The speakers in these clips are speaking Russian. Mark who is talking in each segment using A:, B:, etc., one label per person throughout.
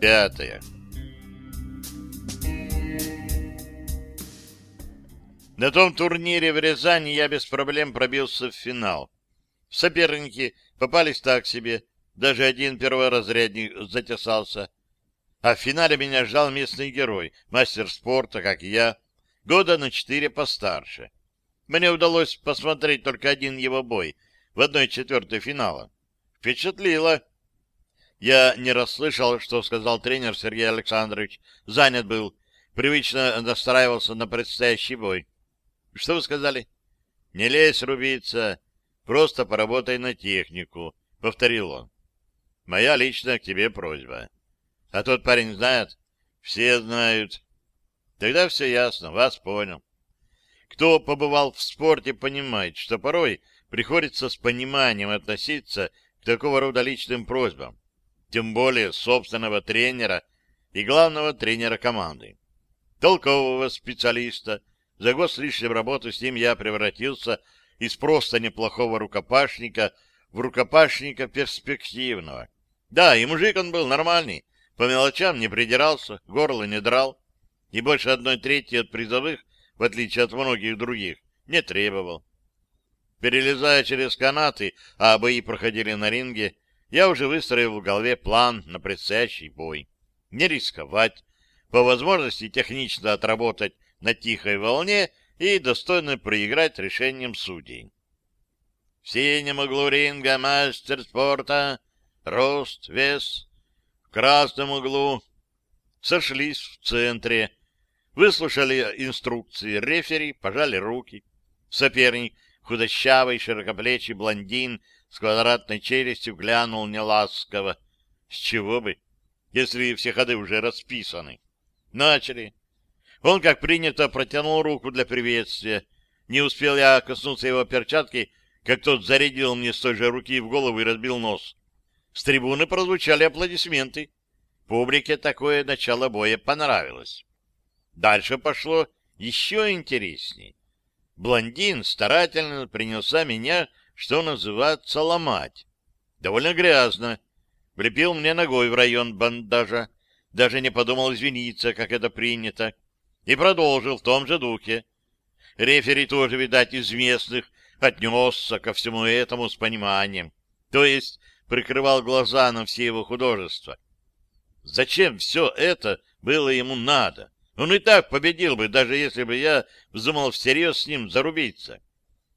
A: Пятое. На том турнире в Рязани я без проблем пробился в финал. Соперники попались так себе, даже один перворазрядник затесался. А в финале меня ждал местный герой, мастер спорта, как и я, года на четыре постарше. Мне удалось посмотреть только один его бой в одной четвертой финала. Впечатлило. Я не расслышал, что сказал тренер Сергей Александрович. Занят был. Привычно настраивался на предстоящий бой. Что вы сказали? Не лезь рубиться. Просто поработай на технику, — повторил он. Моя личная к тебе просьба. А тот парень знает? Все знают. Тогда все ясно, вас понял. Кто побывал в спорте, понимает, что порой приходится с пониманием относиться к такого рода личным просьбам, тем более собственного тренера и главного тренера команды. Толкового специалиста, за год с лишним работы с ним я превратился из просто неплохого рукопашника в рукопашника перспективного. Да, и мужик он был нормальный, по мелочам не придирался, горло не драл, и больше одной трети от призовых в отличие от многих других, не требовал. Перелезая через канаты, а бои проходили на ринге, я уже выстроил в голове план на предстоящий бой. Не рисковать, по возможности технично отработать на тихой волне и достойно проиграть решением судей. В синем углу ринга мастер спорта, рост, вес. В красном углу сошлись в центре Выслушали инструкции рефери, пожали руки. Соперник, худощавый, широкоплечий блондин с квадратной челюстью глянул неласково. С чего бы, если все ходы уже расписаны? Начали. Он, как принято, протянул руку для приветствия. Не успел я коснуться его перчатки, как тот зарядил мне с той же руки в голову и разбил нос. С трибуны прозвучали аплодисменты. Публике такое начало боя понравилось. Дальше пошло еще интересней. Блондин старательно принялся меня, что называется, ломать. Довольно грязно. Влепил мне ногой в район бандажа. Даже не подумал извиниться, как это принято. И продолжил в том же духе. Рефери тоже, видать, из местных, отнесся ко всему этому с пониманием. То есть прикрывал глаза на все его художества. Зачем все это было ему надо? Он и так победил бы, даже если бы я вздумал всерьез с ним зарубиться.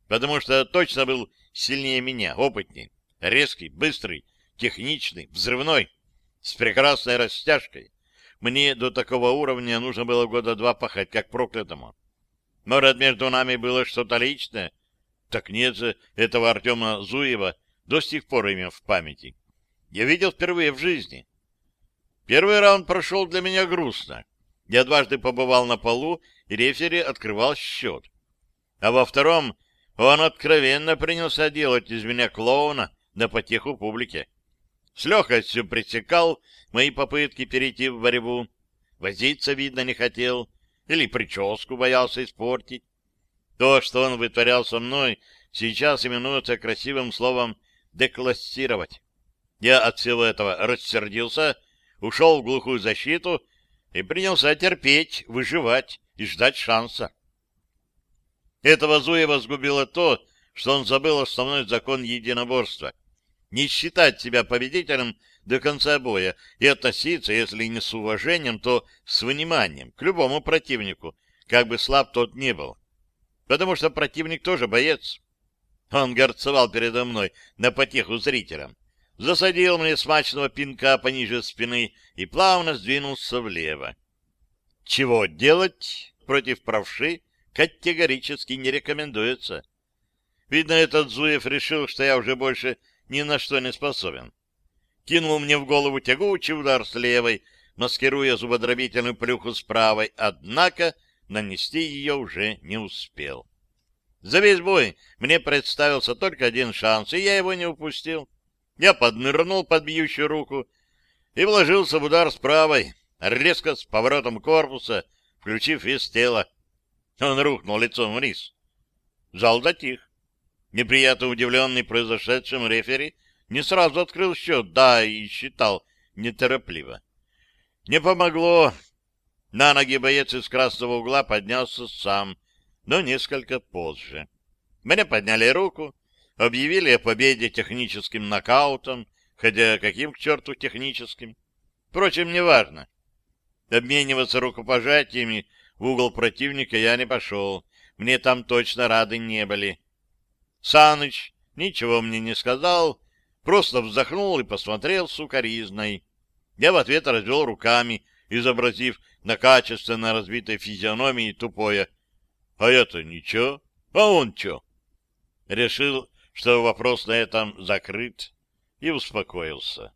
A: Потому что точно был сильнее меня, опытней, резкий, быстрый, техничный, взрывной, с прекрасной растяжкой. Мне до такого уровня нужно было года два пахать, как проклятому. Может, между нами было что-то личное? Так нет же этого Артема Зуева до сих пор имя в памяти. Я видел впервые в жизни. Первый раунд прошел для меня грустно. Я дважды побывал на полу, и рефери открывал счет. А во втором он откровенно принялся делать из меня клоуна на потеху публике. С легкостью пресекал мои попытки перейти в борьбу. Возиться, видно, не хотел, или прическу боялся испортить. То, что он вытворял со мной, сейчас именуется красивым словом «деклассировать». Я от всего этого рассердился, ушел в глухую защиту и принялся терпеть, выживать и ждать шанса. Этого Зуева сгубило то, что он забыл основной закон единоборства. Не считать себя победителем до конца боя и относиться, если не с уважением, то с вниманием к любому противнику, как бы слаб тот не был. Потому что противник тоже боец. Он горцевал передо мной на потеху зрителям засадил мне смачного пинка пониже спины и плавно сдвинулся влево. Чего делать против правши категорически не рекомендуется. Видно, этот Зуев решил, что я уже больше ни на что не способен. Кинул мне в голову тягучий удар с левой, маскируя зубодробительную плюху с правой, однако нанести ее уже не успел. За весь бой мне представился только один шанс, и я его не упустил. Я поднырнул под бьющую руку и вложился в удар с правой, резко с поворотом корпуса, включив вес тела. Он рухнул лицом вниз. Зал затих. Неприятно удивленный произошедшим рефери не сразу открыл счет, да, и считал неторопливо. Не помогло. На ноги боец из красного угла поднялся сам, но несколько позже. Мне подняли руку, объявили о победе техническим нокаутом, хотя каким к черту техническим? Впрочем, неважно. Обмениваться рукопожатиями в угол противника я не пошел, мне там точно рады не были. Саныч ничего мне не сказал, просто вздохнул и посмотрел сукоризной. Я в ответ развел руками, изобразив на качественно разбитой физиономии тупое «А это ничего? А он чё?» Решил, что вопрос на этом закрыт, и успокоился.